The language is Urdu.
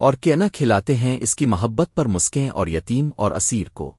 اور کیا نہ کھلاتے ہیں اس کی محبت پر مسکیں اور یتیم اور اسیر کو۔